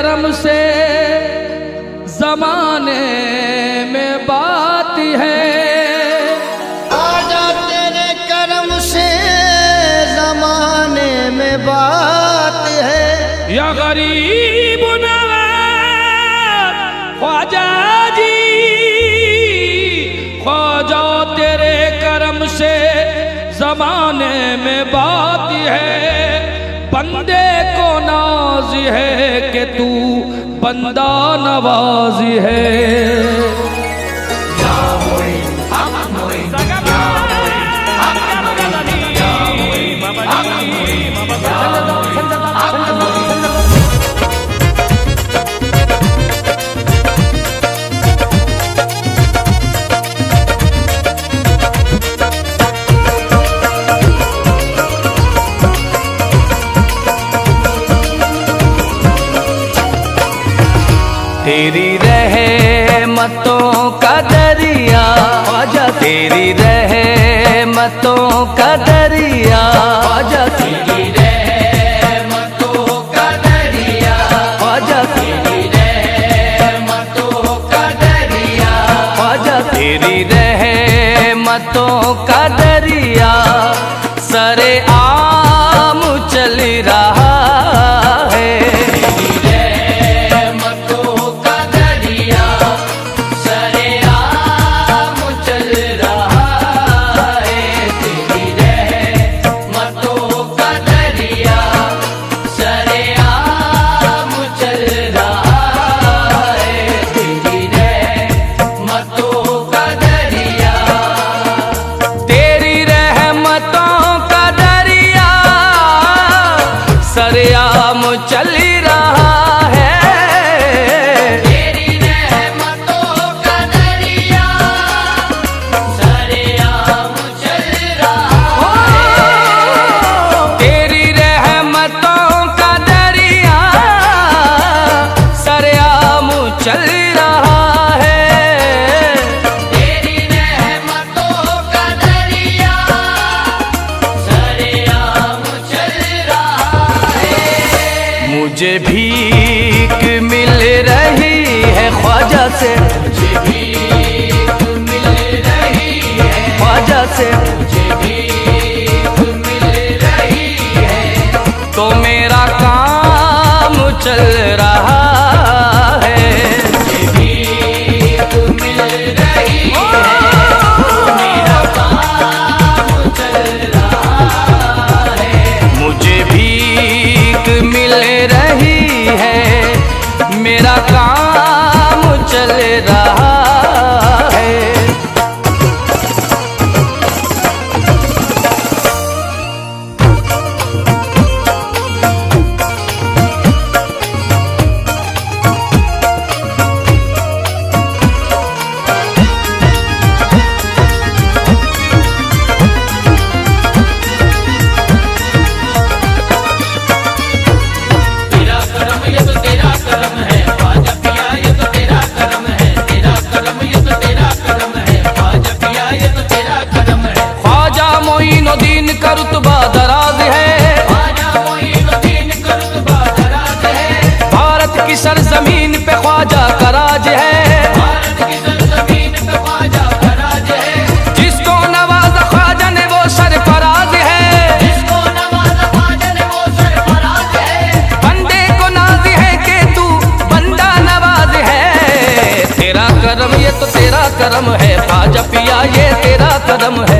करम से जमाने में बात है। आजा तेरे करम से जमाने में बात है। या गरीब ख्वाजा जी ख्वाजा तेरे करम से जमाने में बात है। बंदे को नाज है कि तू बंदा नवाज़ है। तेरी रहे मतों का दरिया आजा तेरी रहे मतों का मुझे भी का दराज है। भारत की सरजमीन पे ख्वाजा कराज है। जिसको ने वो है। बंदे को है बंदा नवाज़ है। तेरा करम ये तो तेरा करम है खाजा पिया ये तेरा करम है।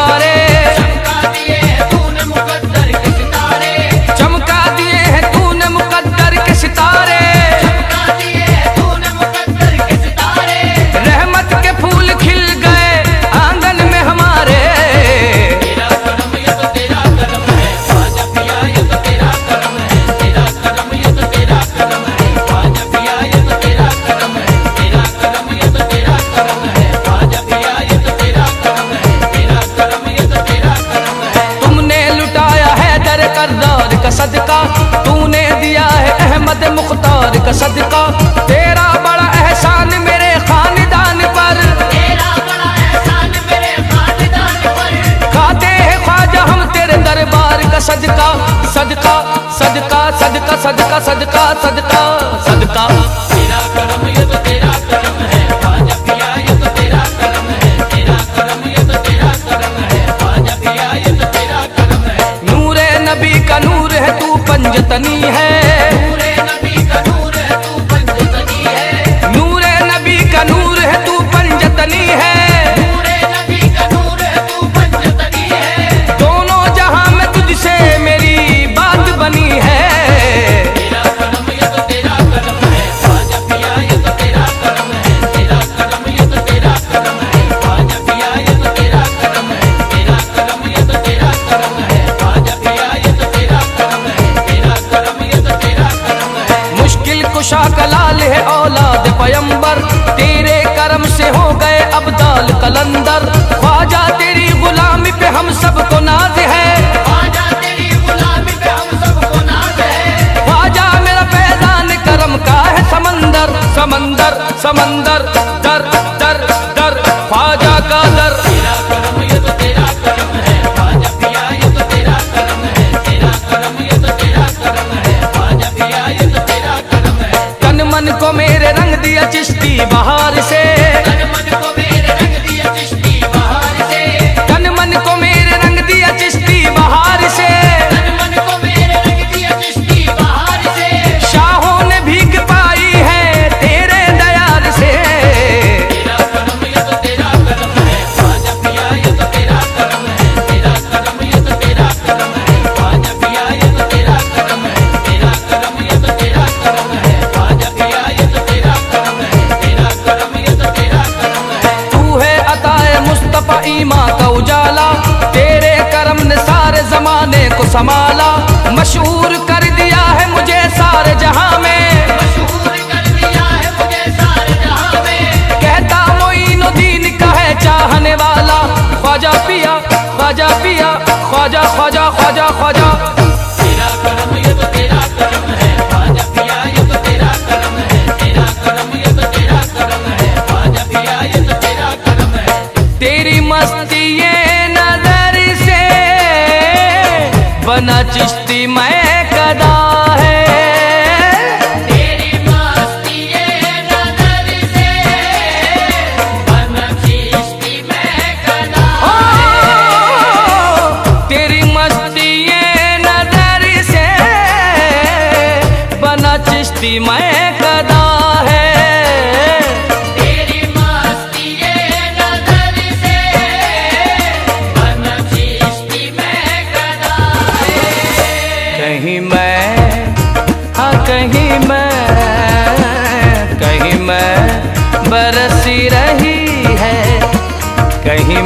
ਸਦਕਾ ਸਦਕਾ ਸਦਕਾ ਸਦਕਾ ਸਦਕਾ ਸਦਕਾ पयंबर तेरे कर्म से हो गए अब्दाल कलंदर। ख्वाजा तेरी गुलामी पे हम सबको नाज है। ख्वाजा मेरा पैदान कर्म का है समंदर समंदर समंदर दर दर दर। ख्वाजा का दर समाला मशहूर अपना चिश्ती मैं कदा है। तेरी मस्ती नज़र से चिश्ती मैं कदा तेरी मस्ती नज़र से बना चिश्ती मैं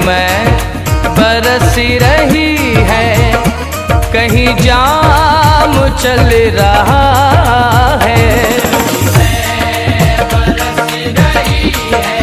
मैं बरसी रही है कहीं जाम चल रहा है। मैं बरस रही है।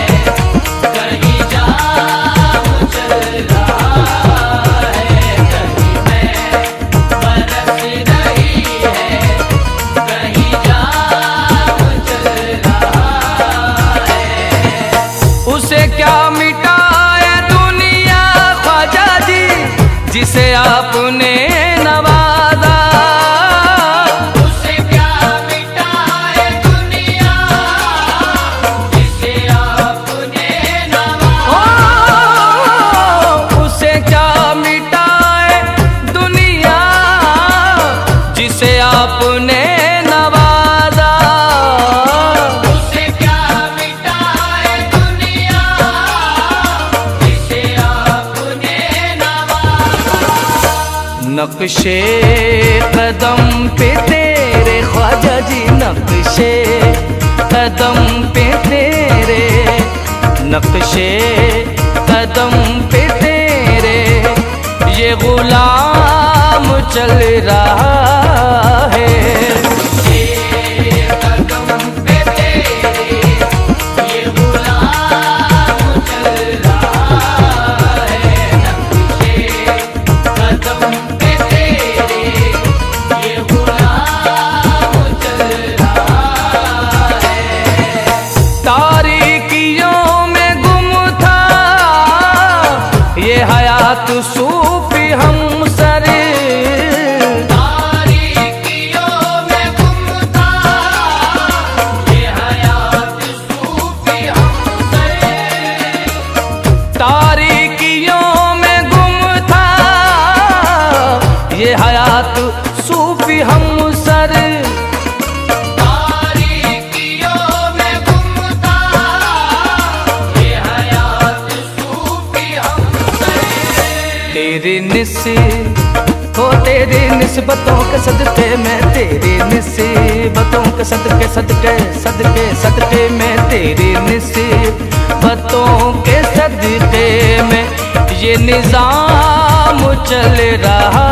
नक्शे, कदम पे तेरे ख्वाजा जी नक्शे, कदम पे तेरे नक्शे, कदम पे तेरे, ये गुलाम चल रहा है। के सदके तेरे निसी बतों के सदके सदके सदके सदके में निसे बतों के सदके में ये निज़ाम चल रहा